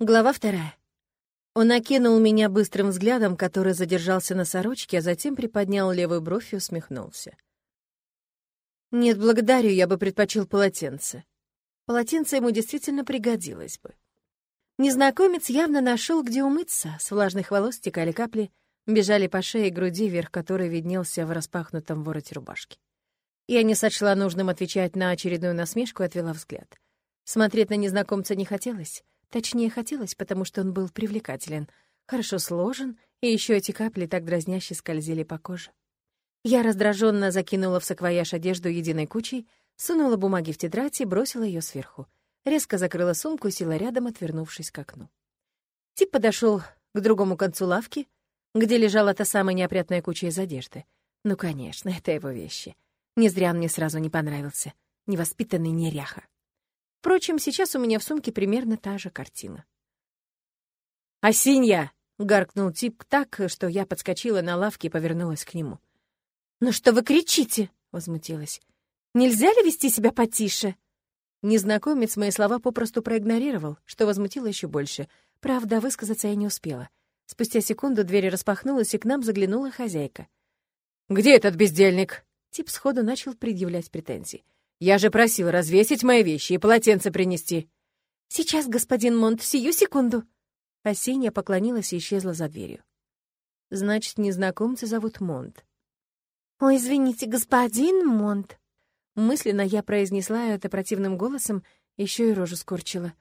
Глава вторая. Он окинул меня быстрым взглядом, который задержался на сорочке, а затем приподнял левую бровь и усмехнулся. «Нет, благодарю, я бы предпочел полотенце. Полотенце ему действительно пригодилось бы». Незнакомец явно нашел, где умыться. С влажных волос стекали капли, бежали по шее и груди, верх которой виднелся в распахнутом вороте рубашки. Я не сочла нужным отвечать на очередную насмешку и отвела взгляд. Смотреть на незнакомца не хотелось. Точнее, хотелось, потому что он был привлекателен, хорошо сложен, и еще эти капли так дразняще скользили по коже. Я раздраженно закинула в саквояж одежду единой кучей, сунула бумаги в тетрадь и бросила ее сверху. Резко закрыла сумку и села рядом, отвернувшись к окну. Тип подошел к другому концу лавки, где лежала та самая неопрятная куча из одежды. Ну, конечно, это его вещи. Не зря он мне сразу не понравился. Невоспитанный неряха. Впрочем, сейчас у меня в сумке примерно та же картина. «Осинья!» — гаркнул тип так, что я подскочила на лавке и повернулась к нему. «Ну что вы кричите?» — возмутилась. «Нельзя ли вести себя потише?» Незнакомец мои слова попросту проигнорировал, что возмутило еще больше. Правда, высказаться я не успела. Спустя секунду дверь распахнулась, и к нам заглянула хозяйка. «Где этот бездельник?» Тип сходу начал предъявлять претензии. Я же просил развесить мои вещи и полотенце принести». «Сейчас, господин Монт, сию секунду». Осенья поклонилась и исчезла за дверью. «Значит, незнакомца зовут Монт». «Ой, извините, господин Монт». Мысленно я произнесла это противным голосом, еще и рожу скорчила.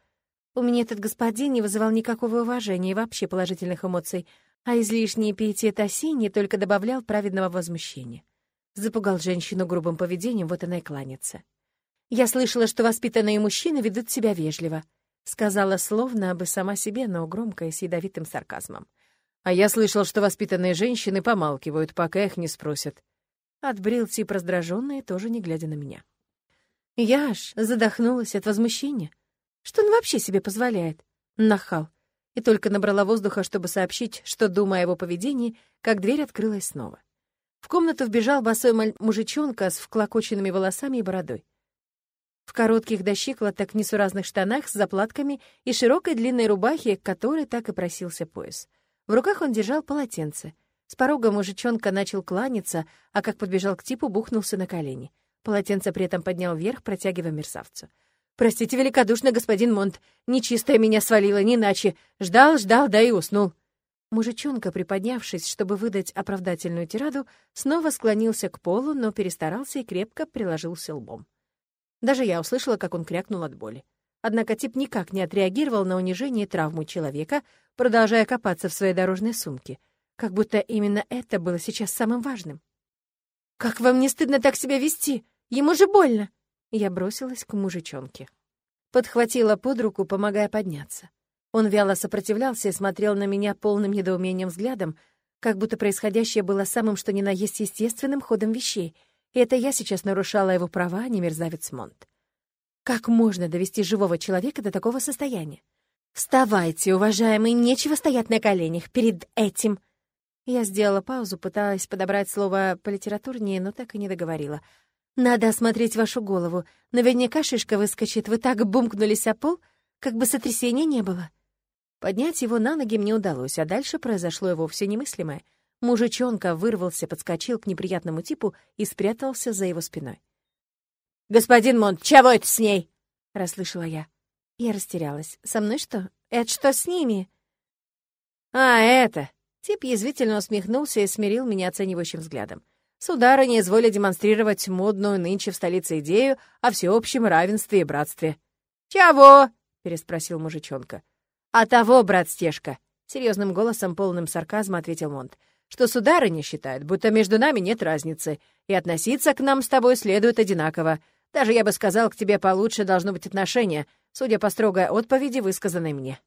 У меня этот господин не вызывал никакого уважения и вообще положительных эмоций, а излишний пиетет осенний только добавлял праведного возмущения. Запугал женщину грубым поведением, вот она и кланится. «Я слышала, что воспитанные мужчины ведут себя вежливо», сказала словно бы сама себе, но громко и с ядовитым сарказмом. «А я слышал, что воспитанные женщины помалкивают, пока их не спросят». Отбрил тип раздражённый, тоже не глядя на меня. Я аж задохнулась от возмущения. Что он вообще себе позволяет? Нахал. И только набрала воздуха, чтобы сообщить, что думаю о его поведении, как дверь открылась снова. В комнату вбежал босой мужичонка с вклокоченными волосами и бородой. В коротких до щиколоток несуразных штанах с заплатками и широкой длинной рубахе, к которой так и просился пояс. В руках он держал полотенце. С порога мужичонка начал кланяться, а как подбежал к типу, бухнулся на колени. Полотенце при этом поднял вверх, протягивая мерзавцу. «Простите великодушно, господин Монт, нечистое меня свалило, не иначе. Ждал, ждал, да и уснул». Мужичонка, приподнявшись, чтобы выдать оправдательную тираду, снова склонился к полу, но перестарался и крепко приложился лбом. Даже я услышала, как он крякнул от боли. Однако тип никак не отреагировал на унижение и травму человека, продолжая копаться в своей дорожной сумке, как будто именно это было сейчас самым важным. «Как вам не стыдно так себя вести? Ему же больно!» Я бросилась к мужичонке. Подхватила под руку, помогая подняться. Он вяло сопротивлялся и смотрел на меня полным недоумением взглядом, как будто происходящее было самым что ни на есть естественным ходом вещей, и это я сейчас нарушала его права, а не мерзавец Монт. Как можно довести живого человека до такого состояния? «Вставайте, уважаемый, нечего стоять на коленях перед этим!» Я сделала паузу, пыталась подобрать слово политературнее, но так и не договорила. «Надо осмотреть вашу голову. Наверняка шишка выскочит. Вы так бумкнулись о пол, как бы сотрясения не было». Поднять его на ноги мне удалось, а дальше произошло и вовсе немыслимое. Мужичонка вырвался, подскочил к неприятному типу и спрятался за его спиной. «Господин Монт, чего это с ней?» — расслышала я. Я растерялась. «Со мной что? Это что с ними?» «А, это...» Тип язвительно усмехнулся и смирил меня оценивающим взглядом. «Сударыня изволили демонстрировать модную нынче в столице идею о всеобщем равенстве и братстве». «Чего?» — переспросил мужичонка. «А того, брат Стешка», — серьезным голосом, полным сарказма ответил Монт, «что сударыня считает, будто между нами нет разницы, и относиться к нам с тобой следует одинаково. Даже, я бы сказал, к тебе получше должно быть отношение, судя по строгой отповеди, высказанной мне».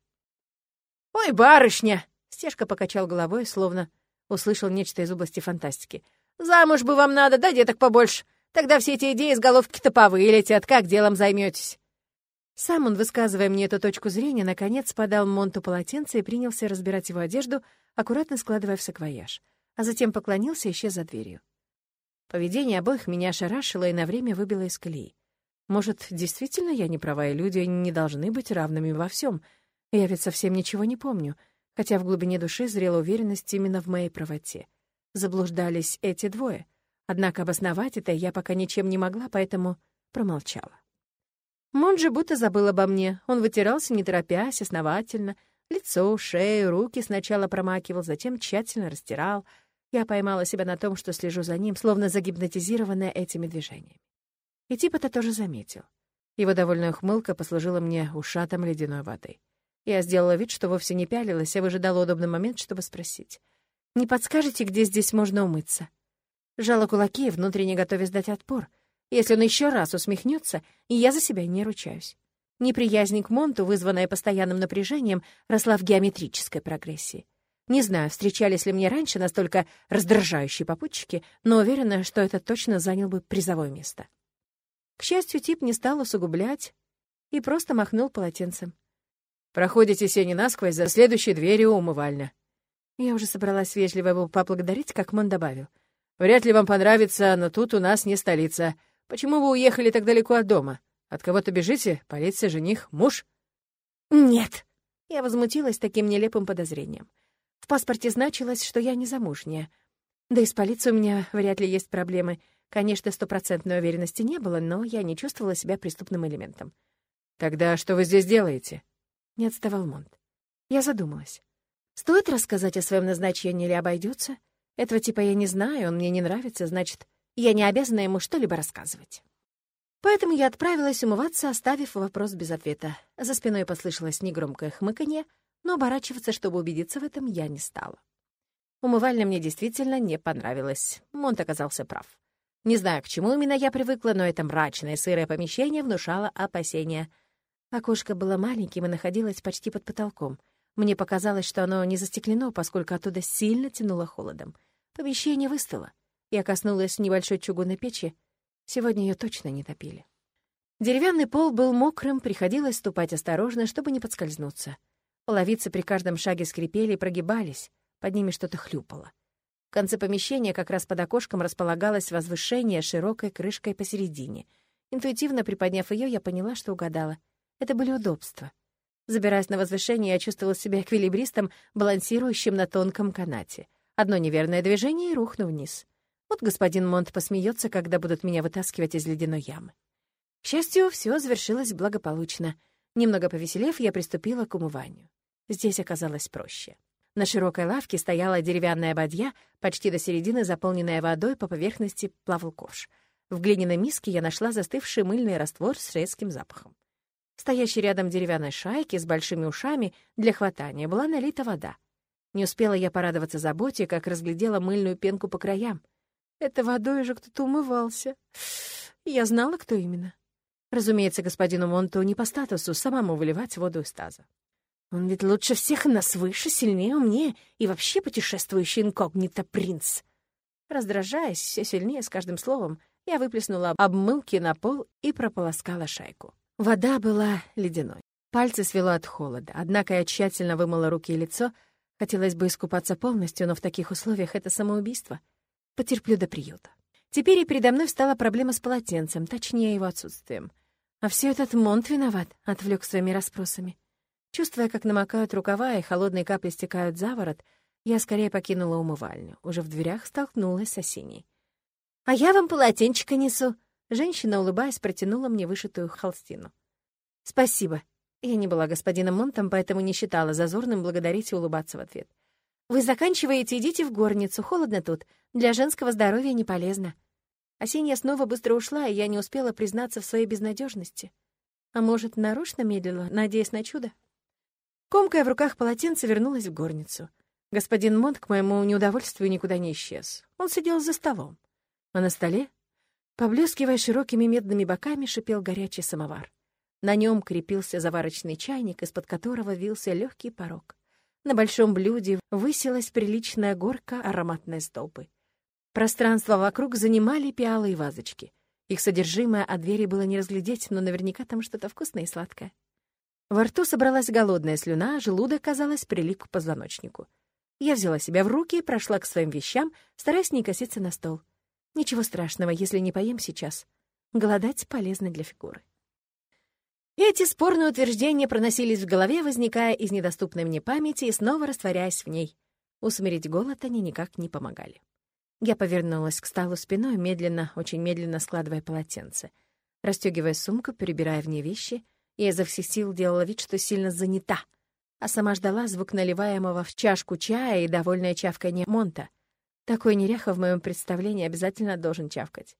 «Ой, барышня!» — Стешка покачал головой, словно услышал нечто из области фантастики. «Замуж бы вам надо, да деток побольше. Тогда все эти идеи из головки-то повылетят. Как делом займетесь? Сам он, высказывая мне эту точку зрения, наконец подал Монту полотенце и принялся разбирать его одежду, аккуратно складывая в саквояж, а затем поклонился и исчез за дверью. Поведение обоих меня ошарашило и на время выбило из колеи. Может, действительно я не права, и люди не должны быть равными во всем. Я ведь совсем ничего не помню, хотя в глубине души зрела уверенность именно в моей правоте. Заблуждались эти двое. Однако обосновать это я пока ничем не могла, поэтому промолчала. Монджи будто забыл обо мне. Он вытирался, не торопясь, основательно. Лицо, шею, руки сначала промакивал, затем тщательно растирал. Я поймала себя на том, что слежу за ним, словно загипнотизированная этими движениями. И тип это тоже заметил. Его довольная ухмылка послужила мне ушатом ледяной воды. Я сделала вид, что вовсе не пялилась, а выжидала удобный момент, чтобы спросить. «Не подскажете, где здесь можно умыться?» Жала кулаки, внутренне готовясь дать отпор. Если он еще раз усмехнется, я за себя не ручаюсь. Неприязнь к Монту, вызванная постоянным напряжением, росла в геометрической прогрессии. Не знаю, встречались ли мне раньше настолько раздражающие попутчики, но уверена, что это точно занял бы призовое место. К счастью, тип не стал усугублять и просто махнул полотенцем. «Проходите сени насквозь за следующей дверью умывальня». Я уже собралась вежливо его поблагодарить, как Мон добавил. «Вряд ли вам понравится, но тут у нас не столица. Почему вы уехали так далеко от дома? От кого-то бежите? Полиция, жених, муж?» «Нет!» Я возмутилась таким нелепым подозрением. В паспорте значилось, что я не замужняя. Да и с полицией у меня вряд ли есть проблемы. Конечно, стопроцентной уверенности не было, но я не чувствовала себя преступным элементом. «Тогда что вы здесь делаете?» Не отставал Монт. Я задумалась. Стоит рассказать о своем назначении или обойдется? Этого типа я не знаю, он мне не нравится, значит, я не обязана ему что-либо рассказывать. Поэтому я отправилась умываться, оставив вопрос без ответа. За спиной послышалось негромкое хмыканье, но оборачиваться, чтобы убедиться в этом, я не стала. Умывальня мне действительно не понравилась. Монт оказался прав. Не знаю, к чему именно я привыкла, но это мрачное сырое помещение внушало опасения. Окошко было маленьким и находилось почти под потолком. Мне показалось, что оно не застеклено, поскольку оттуда сильно тянуло холодом. Помещение выстыло. Я коснулась небольшой чугунной печи. Сегодня ее точно не топили. Деревянный пол был мокрым, приходилось ступать осторожно, чтобы не подскользнуться. Половицы при каждом шаге скрипели и прогибались, под ними что-то хлюпало. В конце помещения, как раз под окошком, располагалось возвышение широкой крышкой посередине. Интуитивно приподняв ее, я поняла, что угадала — это были удобства. Забираясь на возвышение, я чувствовала себя эквилибристом, балансирующим на тонком канате. Одно неверное движение и рухну вниз. Вот господин Монт посмеется, когда будут меня вытаскивать из ледяной ямы. К счастью, все завершилось благополучно. Немного повеселев, я приступила к умыванию. Здесь оказалось проще. На широкой лавке стояла деревянная бадья, почти до середины заполненная водой, по поверхности плавал ковш. В глиняной миске я нашла застывший мыльный раствор с резким запахом стоящей рядом деревянной шайки с большими ушами для хватания, была налита вода. Не успела я порадоваться заботе, как разглядела мыльную пенку по краям. Это водой же кто-то умывался. Я знала, кто именно. Разумеется, господину Монту не по статусу самому выливать воду из таза. Он ведь лучше всех нас выше, сильнее, умнее и вообще путешествующий инкогнито принц. Раздражаясь все сильнее с каждым словом, я выплеснула обмылки на пол и прополоскала шайку. Вода была ледяной. Пальцы свело от холода, однако я тщательно вымыла руки и лицо. Хотелось бы искупаться полностью, но в таких условиях это самоубийство. Потерплю до приюта. Теперь и передо мной встала проблема с полотенцем, точнее, его отсутствием. А все этот Монт виноват, отвлек своими расспросами. Чувствуя, как намокают рукава и холодные капли стекают за ворот, я скорее покинула умывальню. Уже в дверях столкнулась с Осиней. «А я вам полотенчика несу», Женщина, улыбаясь, протянула мне вышитую холстину. «Спасибо». Я не была господином Монтом, поэтому не считала зазорным благодарить и улыбаться в ответ. «Вы заканчиваете, идите в горницу, холодно тут. Для женского здоровья не полезно». Осенья снова быстро ушла, и я не успела признаться в своей безнадежности. А может, нарочно медлила, надеясь на чудо? Комкая в руках полотенце вернулась в горницу. Господин Монт, к моему неудовольствию, никуда не исчез. Он сидел за столом. А на столе Поблескивая широкими медными боками, шипел горячий самовар. На нем крепился заварочный чайник, из-под которого вился легкий порог. На большом блюде высилась приличная горка ароматной столбы. Пространство вокруг занимали пиалы и вазочки. Их содержимое от двери было не разглядеть, но наверняка там что-то вкусное и сладкое. Во рту собралась голодная слюна, а желудок, казалось, прилип к позвоночнику. Я взяла себя в руки и прошла к своим вещам, стараясь не коситься на стол. Ничего страшного, если не поем сейчас. Голодать полезно для фигуры. Эти спорные утверждения проносились в голове, возникая из недоступной мне памяти и снова растворяясь в ней. Усмирить голод они никак не помогали. Я повернулась к столу спиной, медленно, очень медленно складывая полотенце. Растёгивая сумку, перебирая в ней вещи, я изо всех сил делала вид, что сильно занята, а сама ждала звук наливаемого в чашку чая и довольное чавканье Монта. Такой неряха в моем представлении обязательно должен чавкать.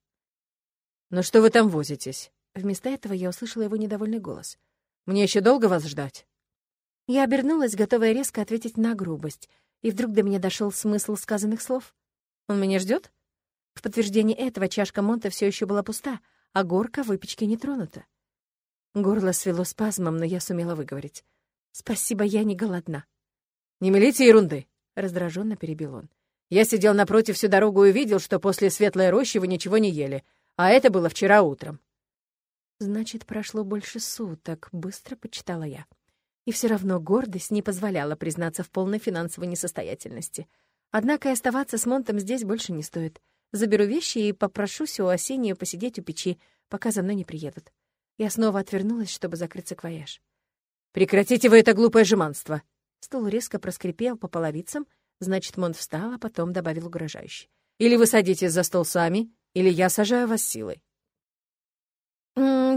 «Ну что вы там возитесь?» Вместо этого я услышала его недовольный голос. «Мне еще долго вас ждать?» Я обернулась, готовая резко ответить на грубость, и вдруг до меня дошел смысл сказанных слов. «Он меня ждет? В подтверждение этого чашка Монта все еще была пуста, а горка выпечки не тронута. Горло свело спазмом, но я сумела выговорить. «Спасибо, я не голодна». «Не мелите ерунды», — раздраженно перебил он. «Я сидел напротив всю дорогу и видел, что после светлой рощи вы ничего не ели, а это было вчера утром. Значит, прошло больше суток, быстро почитала я. И все равно гордость не позволяла признаться в полной финансовой несостоятельности. Однако и оставаться с Монтом здесь больше не стоит. Заберу вещи и попрошусь у Осению посидеть у печи, пока за мной не приедут. Я снова отвернулась, чтобы закрыть саквояж. «Прекратите вы это глупое жеманство!» Стул резко проскрипел по половицам, значит, Монт встал, а потом добавил угрожающе. «Или вы садитесь за стол сами, или я сажаю вас силой».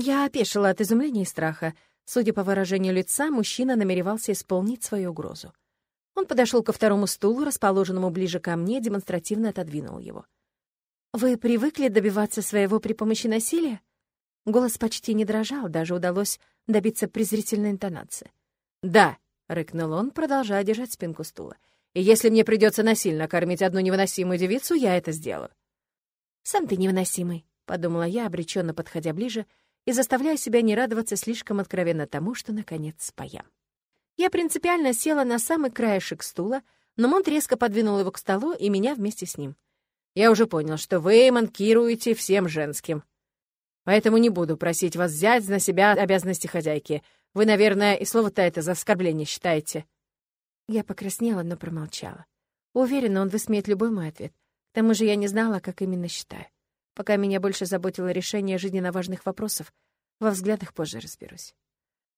Я опешила от изумления и страха. Судя по выражению лица, мужчина намеревался исполнить свою угрозу. Он подошел ко второму стулу, расположенному ближе ко мне, демонстративно отодвинул его. «Вы привыкли добиваться своего при помощи насилия?» Голос почти не дрожал, даже удалось добиться презрительной интонации. «Да», — рыкнул он, продолжая держать спинку стула. «И если мне придется насильно кормить одну невыносимую девицу, я это сделаю». «Сам ты невыносимый», — подумала я, обреченно подходя ближе, и заставляя себя не радоваться слишком откровенно тому, что, наконец, споям. Я принципиально села на самый краешек стула, но Монт резко подвинул его к столу и меня вместе с ним. «Я уже понял, что вы манкируете всем женским. Поэтому не буду просить вас взять на себя обязанности хозяйки. Вы, наверное, и слово-то это за оскорбление считаете». Я покраснела, но промолчала. Уверена, он высмеет любой мой ответ. К тому же я не знала, как именно считаю. Пока меня больше заботило решение жизненно важных вопросов, во взглядах позже разберусь.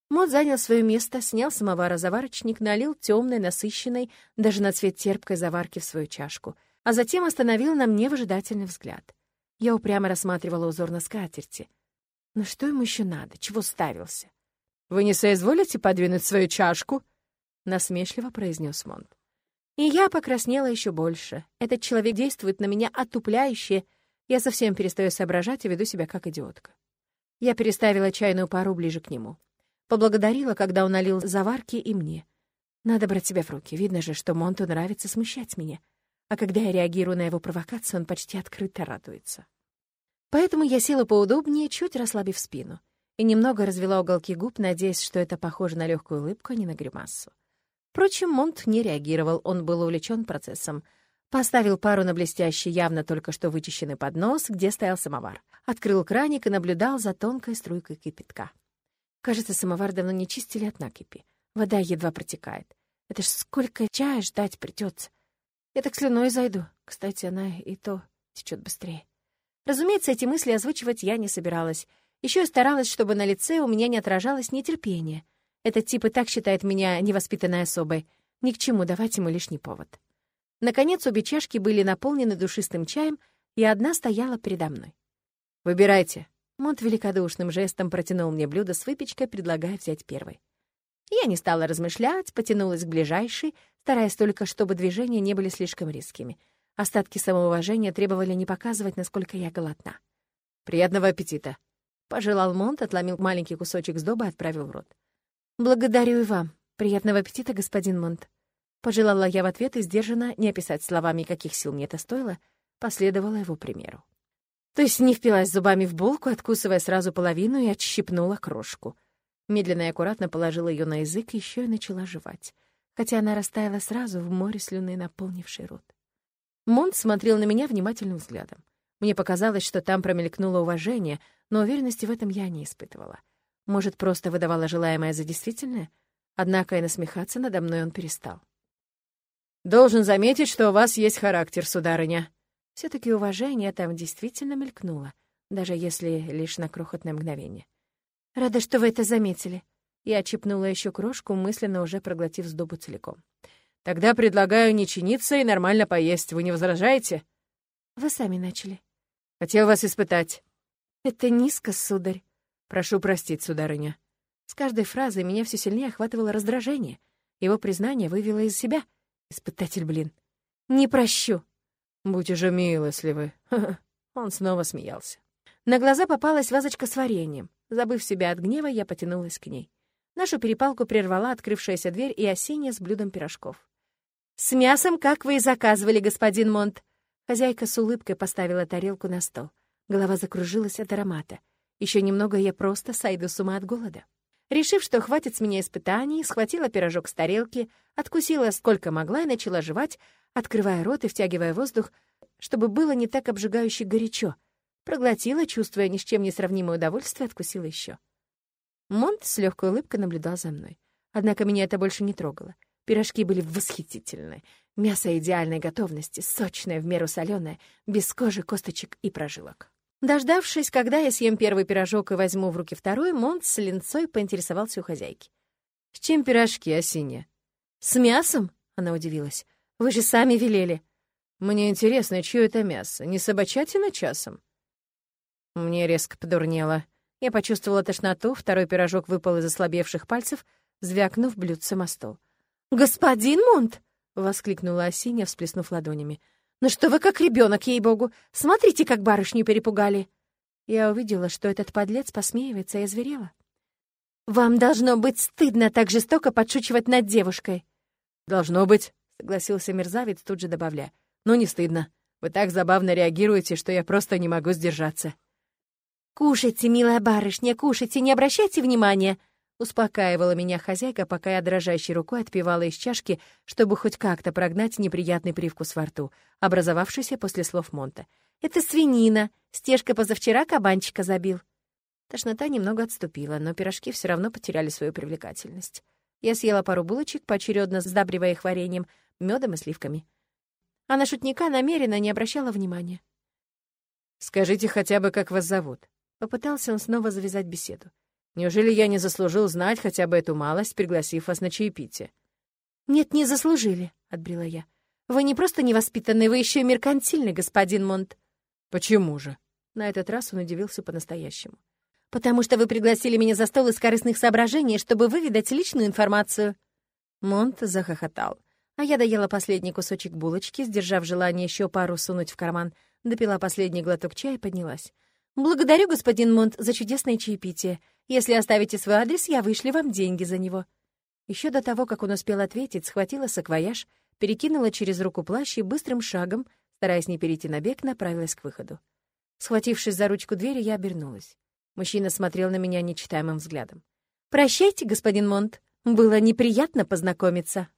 Мод занял свое место, снял самовара-заварочник, налил темной, насыщенной, даже на цвет терпкой заварки в свою чашку, а затем остановил на мне выжидательный взгляд. Я упрямо рассматривала узор на скатерти. Но что ему еще надо? Чего ставился? «Вы не соизволите подвинуть свою чашку?» — насмешливо произнес Монт. И я покраснела еще больше. Этот человек действует на меня отупляюще я совсем перестаю соображать и веду себя как идиотка. Я переставила чайную пару ближе к нему. Поблагодарила, когда он налил заварки и мне. Надо брать себя в руки. Видно же, что Монту нравится смущать меня. А когда я реагирую на его провокацию, он почти открыто радуется. Поэтому я села поудобнее, чуть расслабив спину, и немного развела уголки губ, надеясь, что это похоже на легкую улыбку, а не на гримасу. Впрочем, Монт не реагировал, он был увлечен процессом — Поставил пару на блестящий, явно только что вычищенный поднос, где стоял самовар. Открыл краник и наблюдал за тонкой струйкой кипятка. Кажется, самовар давно не чистили от накипи. Вода едва протекает. Это ж сколько чая ждать придется. Я так слюной зайду. Кстати, она и то течет быстрее. Разумеется, эти мысли озвучивать я не собиралась. Еще и старалась, чтобы на лице у меня не отражалось нетерпение. Этот тип и так считает меня невоспитанной особой. Ни к чему давать ему лишний повод. Наконец, обе чашки были наполнены душистым чаем, и одна стояла передо мной. «Выбирайте». Монт великодушным жестом протянул мне блюдо с выпечкой, предлагая взять первой. Я не стала размышлять, потянулась к ближайшей, стараясь только, чтобы движения не были слишком резкими. Остатки самоуважения требовали не показывать, насколько я голодна. «Приятного аппетита!» — пожелал Монт, отломил маленький кусочек сдоба и отправил в рот. «Благодарю и вам. Приятного аппетита, господин Монт». Пожелала я в ответ и сдержанно, не описать словами, каких сил мне это стоило, последовала его примеру. То есть не впилась зубами в булку, откусывая сразу половину и отщипнула крошку. Медленно и аккуратно положила ее на язык и еще и начала жевать, хотя она растаяла сразу в море слюны, наполнившей рот. Монт смотрел на меня внимательным взглядом. Мне показалось, что там промелькнуло уважение, но уверенности в этом я не испытывала. Может, просто выдавала желаемое за действительное? Однако и насмехаться надо мной он перестал. «Должен заметить, что у вас есть характер, сударыня». все таки уважение там действительно мелькнуло, даже если лишь на крохотное мгновение. «Рада, что вы это заметили». Я чипнула еще крошку, мысленно уже проглотив сдобу целиком. «Тогда предлагаю не чиниться и нормально поесть. Вы не возражаете?» «Вы сами начали». «Хотел вас испытать». «Это низко, сударь». «Прошу простить, сударыня». С каждой фразой меня все сильнее охватывало раздражение. Его признание вывело из себя. Испытатель, блин. «Не прощу». «Будь уже милостливы». Он снова смеялся. На глаза попалась вазочка с вареньем. Забыв себя от гнева, я потянулась к ней. Нашу перепалку прервала открывшаяся дверь и осенняя с блюдом пирожков. «С мясом, как вы и заказывали, господин Монт!» Хозяйка с улыбкой поставила тарелку на стол. Голова закружилась от аромата. Еще немного я просто сойду с ума от голода. Решив, что хватит с меня испытаний, схватила пирожок с тарелки, откусила сколько могла и начала жевать, открывая рот и втягивая воздух, чтобы было не так обжигающе горячо. Проглотила, чувствуя ни с чем не сравнимое удовольствие, откусила еще. Монт с легкой улыбкой наблюдал за мной. Однако меня это больше не трогало. Пирожки были восхитительны. Мясо идеальной готовности, сочное, в меру соленое, без кожи, косточек и прожилок. Дождавшись, когда я съем первый пирожок и возьму в руки второй, Монт с линцой поинтересовался у хозяйки. «С чем пирожки, Осиня?» «С мясом?» — она удивилась. «Вы же сами велели». «Мне интересно, чье это мясо? Не собачатина часом?» Мне резко подурнело. Я почувствовала тошноту, второй пирожок выпал из ослабевших пальцев, звякнув блюдцем о стол. «Господин Монт!» — воскликнула Осиня, всплеснув ладонями. «Ну что вы как ребенок, ей-богу! Смотрите, как барышню перепугали!» Я увидела, что этот подлец посмеивается и озверела. «Вам должно быть стыдно так жестоко подшучивать над девушкой!» «Должно быть», — согласился мерзавец, тут же добавляя. «Но не стыдно. Вы так забавно реагируете, что я просто не могу сдержаться». «Кушайте, милая барышня, кушайте, не обращайте внимания!» Успокаивала меня хозяйка, пока я дрожащей рукой отпивала из чашки, чтобы хоть как-то прогнать неприятный привкус во рту, образовавшийся после слов Монта. «Это свинина. Стежка позавчера кабанчика забил». Тошнота немного отступила, но пирожки все равно потеряли свою привлекательность. Я съела пару булочек, поочередно сдабривая их вареньем, медом и сливками. А на шутника намеренно не обращала внимания. «Скажите хотя бы, как вас зовут?» Попытался он снова завязать беседу. Неужели я не заслужил знать хотя бы эту малость, пригласив вас на чаепитие?» «Нет, не заслужили», — отбрила я. «Вы не просто невоспитанный, вы еще и меркантильный, господин Монт». «Почему же?» На этот раз он удивился по-настоящему. «Потому что вы пригласили меня за стол из корыстных соображений, чтобы выведать личную информацию». Монт захохотал, а я доела последний кусочек булочки, сдержав желание еще пару сунуть в карман, допила последний глоток чая и поднялась. «Благодарю, господин Монт, за чудесное чаепитие. Если оставите свой адрес, я вышлю вам деньги за него». Еще до того, как он успел ответить, схватила саквояж, перекинула через руку плащ и быстрым шагом, стараясь не перейти на бег, направилась к выходу. Схватившись за ручку двери, я обернулась. Мужчина смотрел на меня нечитаемым взглядом. «Прощайте, господин Монт. Было неприятно познакомиться».